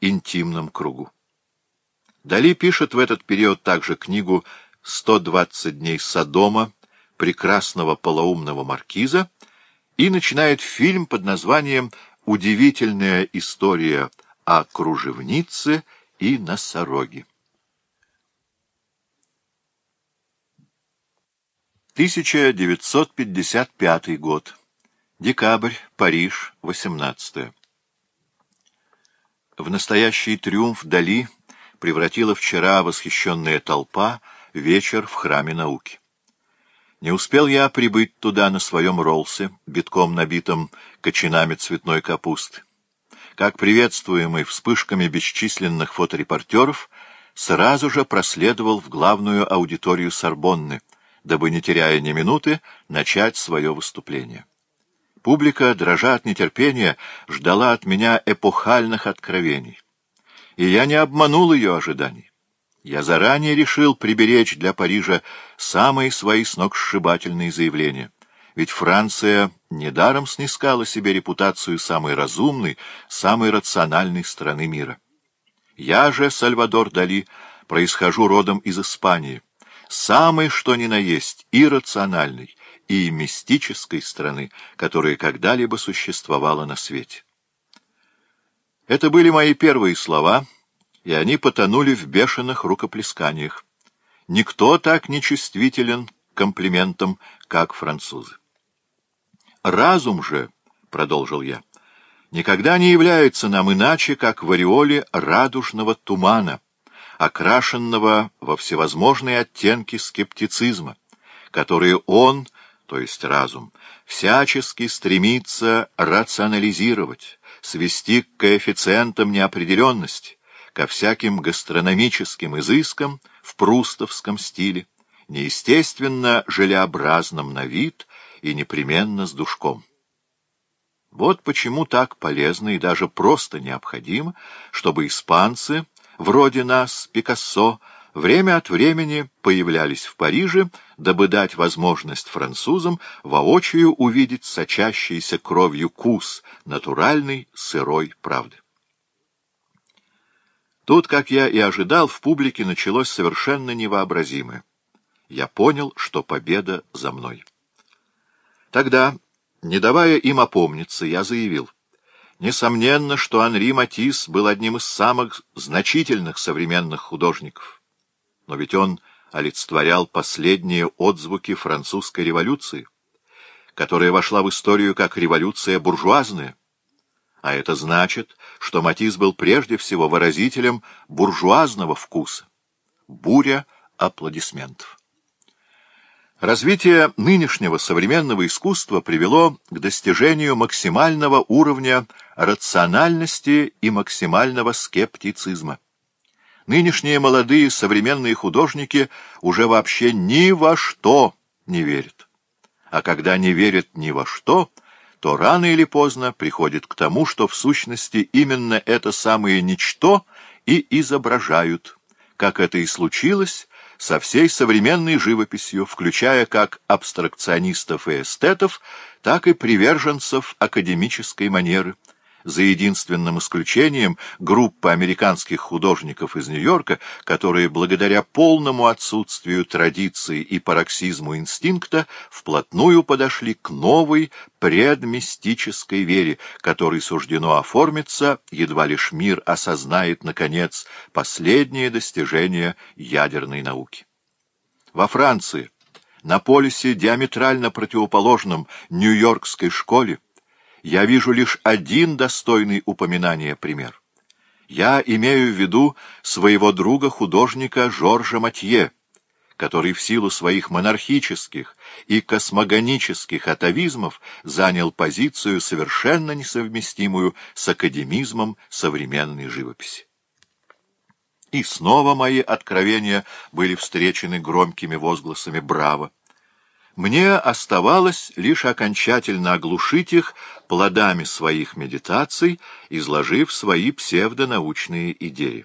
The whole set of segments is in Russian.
интимном кругу. Дали пишет в этот период также книгу «120 дней Содома» прекрасного полоумного маркиза и начинает фильм под названием «Удивительная история о кружевнице и носороге». 1955 год. Декабрь. Париж. 18. В настоящий триумф Дали превратила вчера восхищенная толпа вечер в храме науки. Не успел я прибыть туда на своем ролсе, битком набитом кочанами цветной капусты. Как приветствуемый вспышками бесчисленных фоторепортеров, сразу же проследовал в главную аудиторию Сорбонны, дабы, не теряя ни минуты, начать свое выступление. Публика, дрожа от нетерпения, ждала от меня эпохальных откровений. И я не обманул ее ожиданий. Я заранее решил приберечь для Парижа самые свои сногсшибательные заявления. Ведь Франция недаром снискала себе репутацию самой разумной, самой рациональной страны мира. Я же, Сальвадор Дали, происхожу родом из Испании, самый что ни на есть, иррациональный, и мистической страны, которая когда-либо существовала на свете. Это были мои первые слова, и они потонули в бешеных рукоплесканиях. Никто так не чувствителен к комплиментам, как французы. «Разум же», — продолжил я, — «никогда не является нам иначе, как в ореоле радужного тумана, окрашенного во всевозможные оттенки скептицизма, которые он — то есть разум, всячески стремится рационализировать, свести к коэффициентам неопределенность, ко всяким гастрономическим изыскам в прустовском стиле, неестественно желеобразным на вид и непременно с душком. Вот почему так полезно и даже просто необходимо, чтобы испанцы, вроде нас, Пикассо, время от времени появлялись в Париже, дабы дать возможность французам воочию увидеть сочащийся кровью кус натуральной сырой правды. Тут, как я и ожидал, в публике началось совершенно невообразимое. Я понял, что победа за мной. Тогда, не давая им опомниться, я заявил — Несомненно, что Анри Матисс был одним из самых значительных современных художников но ведь он олицетворял последние отзвуки французской революции, которая вошла в историю как революция буржуазная. А это значит, что Матисс был прежде всего выразителем буржуазного вкуса. Буря аплодисментов. Развитие нынешнего современного искусства привело к достижению максимального уровня рациональности и максимального скептицизма. Нынешние молодые современные художники уже вообще ни во что не верят. А когда не верят ни во что, то рано или поздно приходит к тому, что в сущности именно это самое ничто и изображают, как это и случилось со всей современной живописью, включая как абстракционистов и эстетов, так и приверженцев академической манеры – за единственным исключением группа американских художников из Нью-Йорка, которые благодаря полному отсутствию традиции и пароксизму инстинкта вплотную подошли к новой предмистической вере, которой суждено оформиться, едва лишь мир осознает, наконец, последние достижения ядерной науки. Во Франции, на полюсе диаметрально противоположном Нью-Йоркской школе, я вижу лишь один достойный упоминания пример. Я имею в виду своего друга-художника Жоржа Матье, который в силу своих монархических и космогонических атовизмов занял позицию, совершенно несовместимую с академизмом современной живописи. И снова мои откровения были встречены громкими возгласами «Браво!». Мне оставалось лишь окончательно оглушить их плодами своих медитаций, изложив свои псевдонаучные идеи.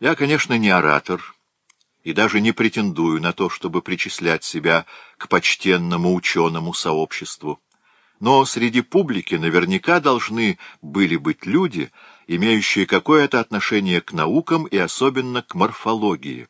Я, конечно, не оратор и даже не претендую на то, чтобы причислять себя к почтенному ученому сообществу. Но среди публики наверняка должны были быть люди, имеющие какое-то отношение к наукам и особенно к морфологии.